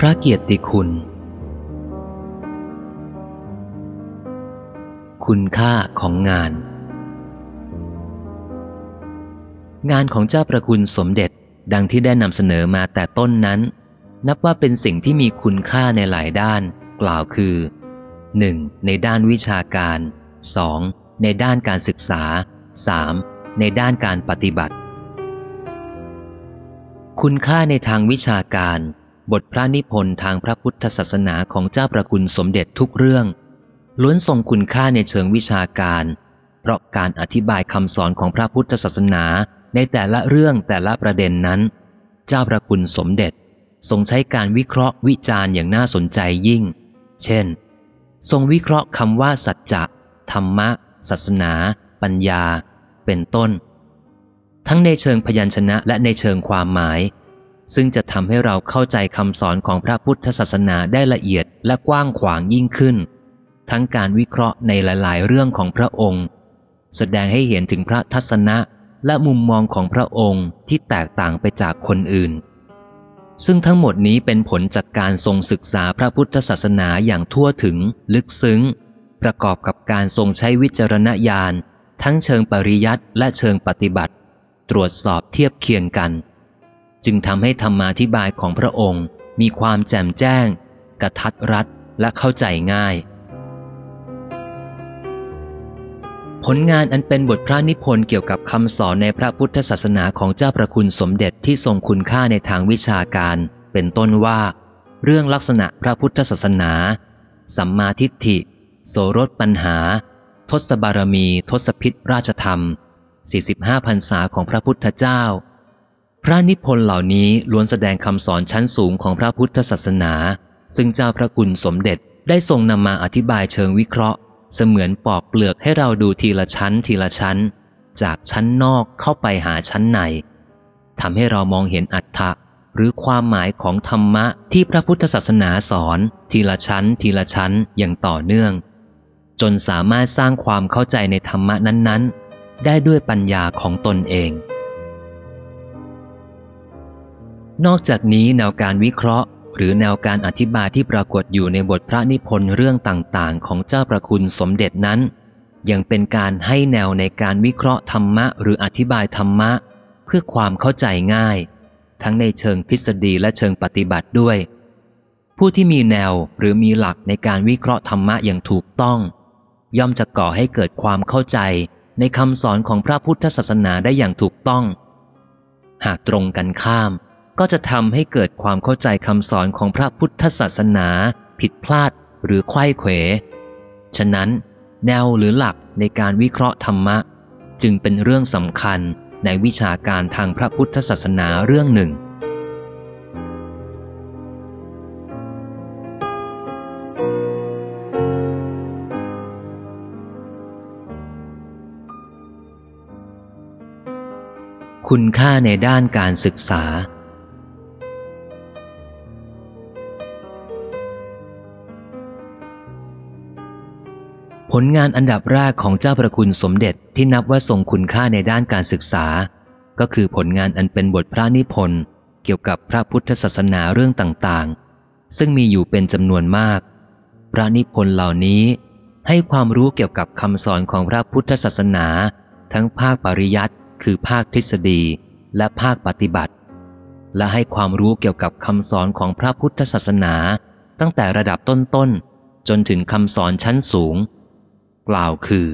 พระเกียรติคุณ คุณค่าของงาน งานของเจ้าประคุณสมเด็จดังที่ได้นำเสนอมาแต่ต้นนั้น นับว่าเป็นสิ่งที่มีคุณค่าในหลายด้าน กล่าวคือ 1. ในด้านวิชาการ 2. ในด้านการศึกษา 3. ในด้านการปฏิบัติ คุณค่าในทางวิชาการ บทพระนิพนธ์ทางพระพุทธศาสนาของเจ้าประคุณสมเด็จทุกเรื่อง ล้วนทรงคุณค่าในเชิงวิชาการ เพราะการอธิบายคำสอนของพระพุทธศาสนาในแต่ละเรื่องแต่ละประเด็นนั้น เจ้าประคุณสมเด็จทรงใช้การวิเคราะห์วิจารณ์อย่างน่าสนใจยิ่ง เช่น ทรงวิเคราะห์คำว่าสัจจะธรรมะ ศาสนา ปัญญา เป็นต้น ทั้งในเชิงพยัญชนะและในเชิงความหมาย ซึ่งจะทำให้เราเข้าใจคำสอนของพระพุทธศาสนาได้ละเอียดและกว้างขวางยิ่งขึ้น ทั้งการวิเคราะห์ในหลายๆ เรื่องของพระองค์ แสดงให้เห็นถึงพระทัศนะและมุมมองของพระองค์ที่แตกต่างไปจากคนอื่น ซึ่งทั้งหมดนี้เป็นผลจากการทรงศึกษาพระพุทธศาสนาอย่างทั่วถึง ลึกซึ้ง ประกอบกับการทรงใช้วิจารณญาณ ทั้งเชิงปริยัติและเชิงปฏิบัติ ตรวจสอบเทียบเคียงกัน จึงทำให้ธรรมาธิบายของพระองค์ มีความแจ่มแจ้ง กระทัดรัดและเข้าใจง่าย ผลงานอันเป็นบทพระนิพนธ์เกี่ยวกับคำสอนในพระพุทธศาสนาของเจ้าประคุณสมเด็จที่ทรงคุณค่าในทางวิชาการ เป็นต้นว่า เรื่องลักษณะพระพุทธศาสนา สัมมาทิฏฐิ โสรถปัญหา ทศบารมี ทศพิษราชธรรม 45พรรษาของพระพุทธเจ้า พระนิพนธ์เหล่านี้ล้วนแสดงคำสอนชั้นสูงของพระพุทธศาสนา ซึ่งเจ้าพระคุณสมเด็จได้ทรงนำมาอธิบายเชิงวิเคราะห์ เสมือนปอกเปลือกให้เราดูทีละชั้นทีละชั้น จากชั้นนอกเข้าไปหาชั้นในทำให้เรามองเห็นอัตถะหรือความหมายของธรรมะที่พระพุทธศาสนาสอน ทีละชั้น ทีละชั้นอย่างต่อเนื่อง จนสามารถสร้างความเข้าใจในธรรมะนั้นๆ ได้ด้วยปัญญาของตนเอง นอกจากนี้แนวการวิเคราะห์ หรือแนวการอธิบายที่ปรากฏอยู่ในบทพระนิพนธ์เรื่องต่างๆ ของเจ้าประคุณสมเด็จนั้น ยังเป็นการให้แนวในการวิเคราะห์ธรรมะ หรืออธิบายธรรมะ เพื่อความเข้าใจง่าย ทั้งในเชิงทฤษฎีและเชิงปฏิบัติด้วย ผู้ที่มีแนวหรือมีหลักในการวิเคราะห์ธรรมะอย่างถูกต้อง ย่อมจะก่อให้เกิดความเข้าใจในคำสอนของพระพุทธศาสนาได้อย่างถูกต้อง หากตรงกันข้าม ก็จะทำให้เกิดความเข้าใจคำสอนของพระพุทธศาสนา ผิดพลาดหรือไข้เขว ฉะนั้น แนวหรือหลักในการวิเคราะห์ธรรมะ จึงเป็นเรื่องสำคัญในวิชาการทางพระพุทธศาสนาเรื่องหนึ่ง คุณค่าในด้านการศึกษา ผลงานอันดับแรกของเจ้าประคุณสมเด็จที่นับว่าทรงคุณค่าในด้านการศึกษา ก็คือผลงานอันเป็นบทพระนิพนธ์เกี่ยวกับพระพุทธศาสนาเรื่องต่างๆ ซึ่งมีอยู่เป็นจำนวนมาก พระนิพนธ์เหล่านี้ ให้ความรู้เกี่ยวกับคำสอนของพระพุทธศาสนา ทั้งภาคปริยัติคือภาคทฤษฎี และภาคปฏิบัติ และให้ความรู้เกี่ยวกับคำสอนของพระพุทธศาสนา ตั้งแต่ระดับต้นๆจนถึงคำสอนชั้นสูง กล่าวคือ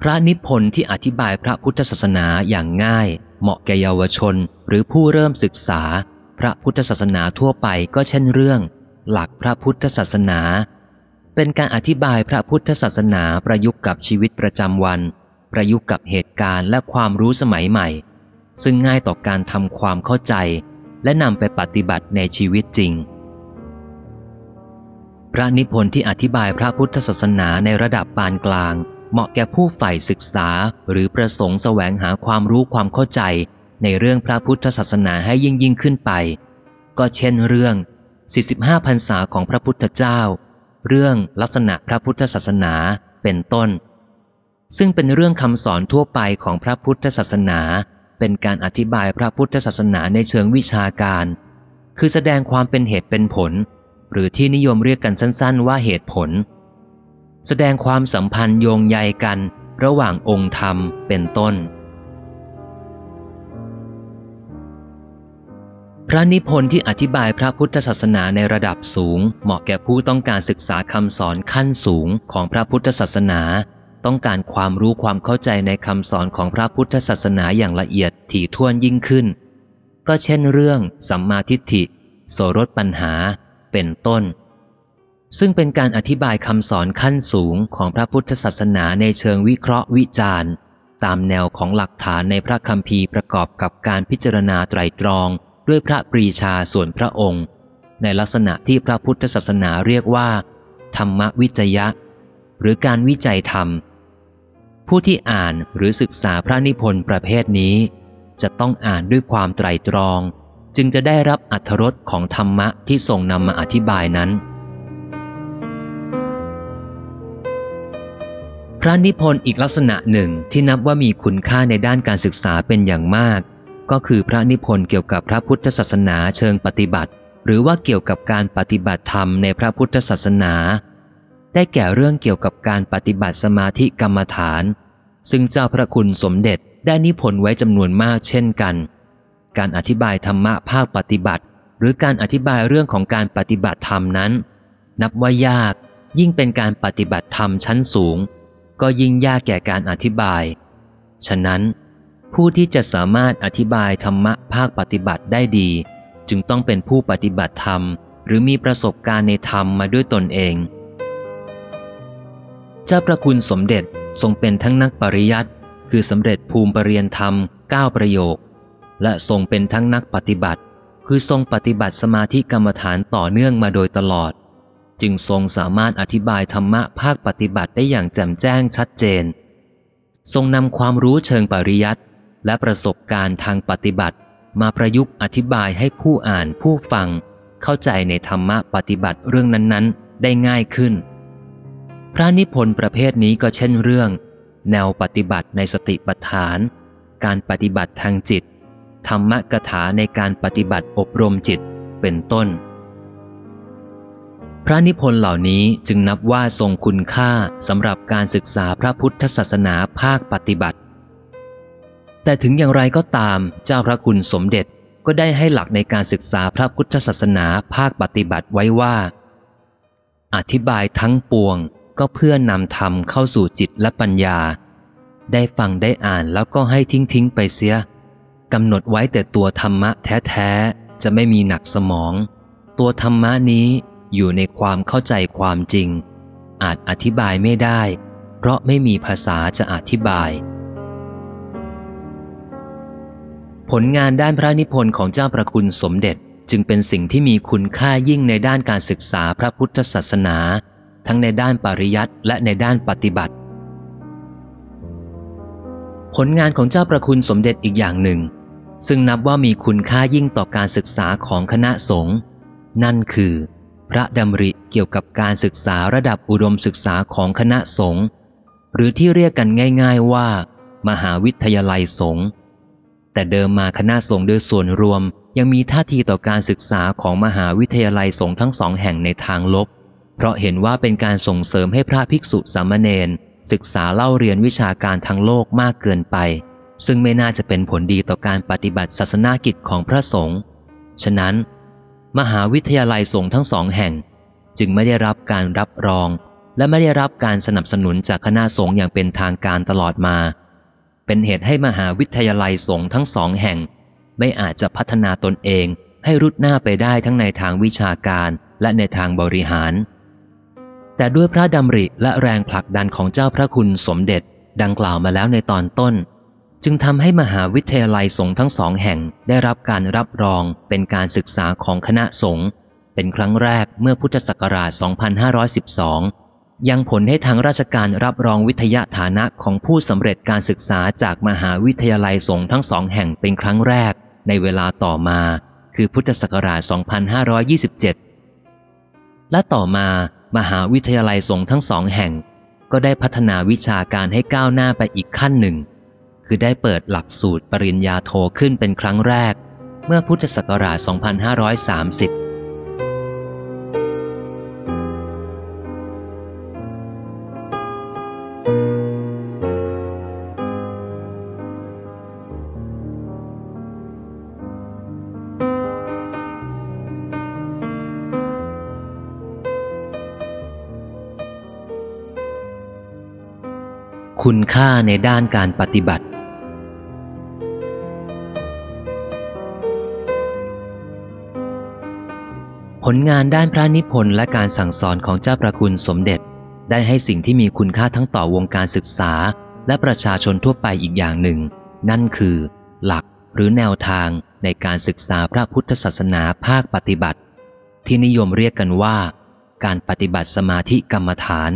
พระนิพนธ์ที่อธิบายพระพุทธศาสนาอย่างง่าย เหมาะแก่เยาวชน หรือผู้เริ่มศึกษา พระพุทธศาสนาทั่วไปก็เช่นเรื่อง หลักพระพุทธศาสนา เป็นการอธิบายพระพุทธศาสนาประยุกต์กับชีวิตประจำวัน ประยุกต์กับเหตุการณ์และความรู้สมัยใหม่ ซึ่งง่ายต่อการทำความเข้าใจ และนำไปปฏิบัติในชีวิตจริง พระนิพนธ์ที่อธิบายพระพุทธศาสนาในระดับปานกลาง เหมาะแก่ผู้ใฝ่ศึกษา หรือประสงค์แสวงหาความรู้ความเข้าใจ ในเรื่องพระพุทธศาสนาให้ยิ่งยิ่งขึ้นไป ก็เช่นเรื่อง 45พรรษาของพระพุทธเจ้า เรื่องลักษณะพระพุทธศาสนาเป็นต้น ซึ่งเป็นเรื่องคำสอนทั่วไปของพระพุทธศาสนา เป็นการอธิบายพระพุทธศาสนาในเชิงวิชาการ คือแสดงความเป็นเหตุเป็นผล หรือที่นิยมเรียกกันสั้นๆ ว่าเหตุผล แสดงความสัมพันธ์โยงใยกันระหว่างองค์ธรรมเป็นต้น พระนิพนธ์ที่อธิบายพระพุทธศาสนาในระดับสูง เหมาะแก่ผู้ต้องการศึกษาคำสอนขั้นสูงของพระพุทธศาสนา ต้องการความรู้ความเข้าใจในคำสอนของพระพุทธศาสนาอย่างละเอียดถี่ถ้วนยิ่งขึ้น ก็เช่นเรื่องสัมมาทิฏฐิ โสรถปัญหา เป็นต้น ซึ่งเป็นการอธิบายคำสอนขั้นสูงของพระพุทธศาสนาในเชิงวิเคราะห์วิจารณ์ ตามแนวของหลักฐานในพระคัมภีร์ประกอบกับการพิจารณาไตรตรอง ด้วยพระปรีชาส่วนพระองค์ ในลักษณะที่พระพุทธศาสนาเรียกว่า ธรรมวิจยะ หรือการวิจัยธรรม ผู้ที่อ่านหรือศึกษาพระนิพนธ์ประเภทนี้ จะต้องอ่านด้วยความไตรตรอง จึงจะได้รับอัธรสของธรรมะที่ทรงนำมาอธิบายนั้น พระนิพนธ์อีกลักษณะหนึ่งที่นับว่ามีคุณค่าในด้านการศึกษาเป็นอย่างมาก ก็คือพระนิพนธ์เกี่ยวกับพระพุทธศาสนาเชิงปฏิบัติ หรือว่าเกี่ยวกับการปฏิบัติธรรมในพระพุทธศาสนา ได้แก่เรื่องเกี่ยวกับการปฏิบัติสมาธิกรรมฐาน ซึ่งเจ้าพระคุณสมเด็จได้นิพนธ์ไว้จำนวนมากเช่นกัน การอธิบายธรรมะภาคปฏิบัติ หรือการอธิบายเรื่องของการปฏิบัติธรรมนั้น นับว่ายาก ยิ่งเป็นการปฏิบัติธรรมชั้นสูง ก็ยิ่งยากแก่การอธิบาย ฉะนั้น ผู้ที่จะสามารถอธิบายธรรมะภาคปฏิบัติได้ดี จึงต้องเป็นผู้ปฏิบัติธรรม หรือมีประสบการณ์ในธรรมมาด้วยตนเอง เจ้าประคุณสมเด็จทรงเป็นทั้งนักปริยัติคือสำเร็จภูมิปรริยนธรรม 9 ประโยค และทรงเป็นทั้งนักปฏิบัติ คือทรงปฏิบัติสมาธิกรรมฐานต่อเนื่องมาโดยตลอด จึงทรงสามารถอธิบายธรรมะภาคปฏิบัติได้อย่างแจ่มแจ้งชัดเจน ทรงนำความรู้เชิงปริยัติและประสบการณ์ทางปฏิบัติ มาประยุกต์อธิบายให้ผู้อ่านผู้ฟัง เข้าใจในธรรมะปฏิบัติเรื่องนั้นๆ ได้ง่ายขึ้น พระนิพนธ์ประเภทนี้ก็เช่นเรื่อง แนวปฏิบัติในสติปัฏฐาน การปฏิบัติทางจิต ธรรมกถาในการปฏิบัติอบรมจิตเป็นต้น พระนิพนธ์เหล่านี้จึงนับว่าทรงคุณค่าสำหรับการศึกษาพระพุทธศาสนาภาคปฏิบัติ แต่ถึงอย่างไรก็ตามเจ้าพระคุณสมเด็จก็ได้ให้หลักในการศึกษาพระพุทธศาสนาภาคปฏิบัติไว้ว่า อธิบายทั้งปวงก็เพื่อนำธรรมเข้าสู่จิตและปัญญา ได้ฟังได้อ่านแล้วก็ให้ทิ้งทิ้งไปเสีย กำหนดไว้แต่ตัวธรรมะแท้ๆ จะไม่มีหนักสมอง ตัวธรรมะนี้อยู่ในความเข้าใจความจริง อาจอธิบายไม่ได้ เพราะไม่มีภาษาจะอธิบาย ผลงานด้านพระนิพนธ์ของเจ้าประคุณสมเด็จจึงเป็นสิ่งที่มีคุณค่ายิ่งในด้านการศึกษาพระพุทธศาสนา ทั้งในด้านปริยัติและในด้านปฏิบัติ ผลงานของเจ้าประคุณสมเด็จอีกอย่างหนึ่ง ซึ่งนับว่ามีคุณค่ายิ่งต่อการศึกษาของคณะสงฆ์นั่นคือ พระดำริเกี่ยวกับการศึกษาระดับอุดมศึกษาของคณะสงฆ์หรือที่เรียกกันง่าย ๆว่า มหาวิทยาลัยสงฆ์แต่เดิมมาคณะสงฆ์โดยส่วนรวมยังมีท่าทีต่อการศึกษาของมหาวิทยาลัยสงฆ์ทั้งสองแห่งในทางลบ เพราะเห็นว่าเป็นการส่งเสริมให้พระภิกษุสามเณรศึกษาเล่าเรียนวิชาการทางโลกมากเกินไป ซึ่งไม่น่าจะเป็นผลดีต่อการปฏิบัติศาสนากิจของพระสงฆ์ ฉะนั้น มหาวิทยาลัยสงฆ์ทั้งสองแห่ง จึงไม่ได้รับการรับรอง และไม่ได้รับการสนับสนุนจากคณะสงฆ์อย่างเป็นทางการตลอดมา เป็นเหตุให้มหาวิทยาลัยสงฆ์ทั้งสองแห่ง ไม่อาจจะพัฒนาตนเองให้รุดหน้าไปได้ทั้งในทางวิชาการและในทางบริหาร แต่ด้วยพระดำริและแรงผลักดันของเจ้าพระคุณสมเด็จดังกล่าวมาแล้วในตอนต้น จึงทำให้มหาวิทยาลัยสงฆ์ทั้งสองแห่งได้รับการรับรองเป็นการศึกษาของคณะสงฆ์เป็นครั้งแรกเมื่อพุทธศักราช 2512 ยังผลให้ทางราชการรับรองวิทยาฐานะของผู้สำเร็จการศึกษาจากมหาวิทยาลัยสงฆ์ทั้งสองแห่งเป็นครั้งแรกในเวลาต่อมา คือพุทธศักราช 2527 และต่อมามหาวิทยาลัยสงฆ์ทั้งสองแห่ง ก็ได้พัฒนาวิชาการให้ก้าวหน้าไปอีกขั้นหนึ่ง คือได้เปิดหลักสูตรปริญญาโทขึ้นเป็นครั้งแรก เมื่อพุทธศักราช 2530คุณค่าในด้านการปฏิบัติ ลงานด้านพระนิพนธ์และการสั่งสอนของเจ้าประคุณสมเด็จ ได้ให้สิ่งที่มีคุณค่าทั้งต่อวงการศึกษา และประชาชนทั่วไปอีกอย่างหนึ่ง นั่นคือ หลักหรือแนวทางในการศึกษาพระพุทธศาสนาภาคปฏิบัติ ที่นิยมเรียกกันว่า การปฏิบัติสมาธิกรรมฐาน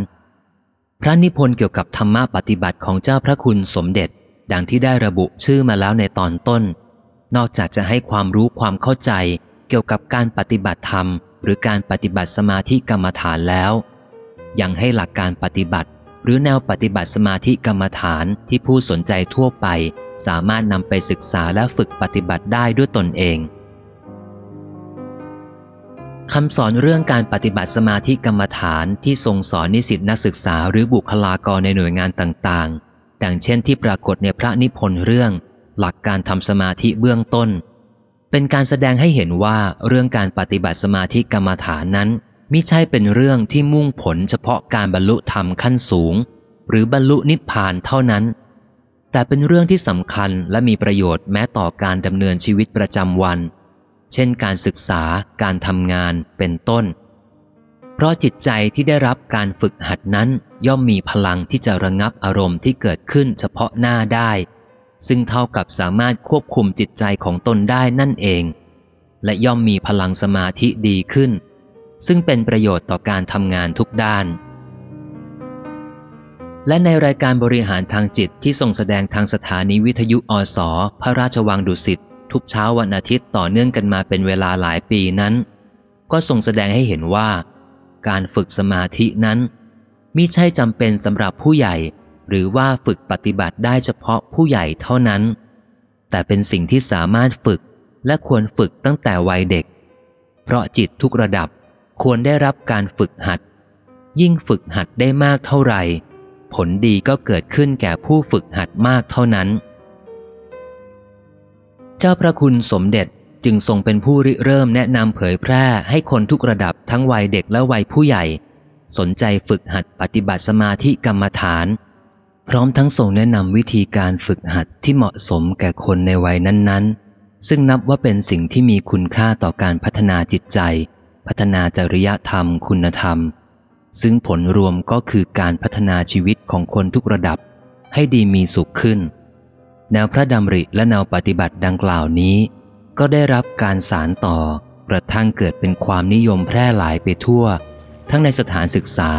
พระนิพนธ์เกี่ยวกับธรรมะปฏิบัติของเจ้าพระคุณสมเด็จ ดังที่ได้ระบุชื่อมาแล้วในตอนต้น นอกจากจะให้ความรู้ความเข้าใจ กี่ยวกับการปฏิบัติธรรม หรือการปฏิบัติสมาธิกรรมฐานแล้ว ยังให้หลักการปฏิบัติ หรือแนวปฏิบัติสมาธิกรรมฐานที่ผู้สนใจทั่วไป สามารถนำไปศึกษาและฝึกปฏิบัติได้ด้วยตนเองคำสอนเรื่องการปฏิบัติสมาธิกรรมฐานที่ทรงสอนนิสิตนักศึกษาหรือบุคลากรในหน่วยงานต่างๆ ดังเช่นที่ปรากฏในพระนิพนธ์เรื่อง หลักการทำสมาธิเบื้องต้น เป็นการแสดงให้เห็นว่าเรื่องการปฏิบัติสมาธิกรรมฐานนั้นมิใช่เป็นเรื่องที่มุ่งผลเฉพาะการบรรลุธรรมขั้นสูง หรือบรรลุนิพพานเท่านั้น แต่เป็นเรื่องที่สำคัญและมีประโยชน์แม้ต่อการดำเนินชีวิตประจำวัน เช่นการศึกษาการทำงานเป็นต้น เพราะจิตใจที่ได้รับการฝึกหัดนั้นย่อมมีพลังที่จะระงับอารมณ์ที่เกิดขึ้นเฉพาะหน้าได้ ซึ่งเท่ากับสามารถควบคุมจิตใจของตนได้นั่นเอง และย่อมมีพลังสมาธิดีขึ้น ซึ่งเป็นประโยชน์ต่อการทำงานทุกด้าน และในรายการบริหารทางจิตที่ส่งแสดงทางสถานีวิทยุอสอพระราชวังดุสิตทุกเช้าวันอาทิตย์ต่อเนื่องกันมาเป็นเวลาหลายปีนั้น ก็ส่งแสดงให้เห็นว่า การฝึกสมาธินั้นมิใช่จำเป็นสำหรับผู้ใหญ่ หรือว่าฝึกปฏิบัติได้เฉพาะผู้ใหญ่เท่านั้น แต่เป็นสิ่งที่สามารถฝึกและควรฝึกตั้งแต่วัยเด็ก เพราะจิตทุกระดับควรได้รับการฝึกหัด ยิ่งฝึกหัดได้มากเท่าไหร่ ผลดีก็เกิดขึ้นแก่ผู้ฝึกหัดมากเท่านั้น เจ้าพระคุณสมเด็จจึงทรงเป็นผู้ริเริ่มแนะนำเผยแพร่ให้คนทุกระดับทั้งวัยเด็กและวัยผู้ใหญ่ สนใจฝึกหัดปฏิบัติสมาธิกรรมฐาน พร้อมทั้งทรงแนะนำวิธีการฝึกหัดที่เหมาะสมแก่คนในวัยนั้นๆ ซึ่งนับว่าเป็นสิ่งที่มีคุณค่าต่อการพัฒนาจิตใจ พัฒนาจริยธรรม คุณธรรม ซึ่งผลรวมก็คือการพัฒนาชีวิตของคนทุกระดับ ให้ดีมีสุขขึ้น แนวพระดำริและแนวปฏิบัติดังกล่าวนี้ ก็ได้รับการสารต่อกระทั่งเกิดเป็นความนิยมแพร่หลายไปทั่ว ทั้งในสถานศึกษา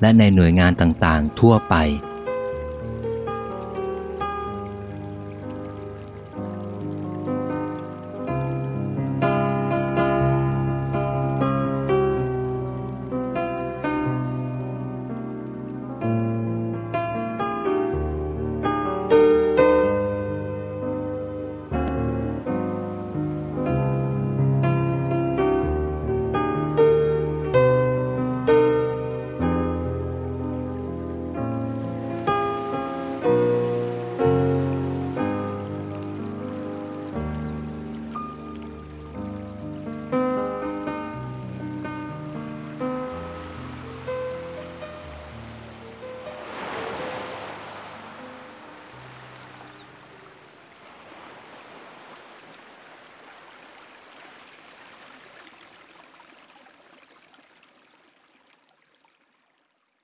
และในหน่วยงานต่างๆ ทั่วไป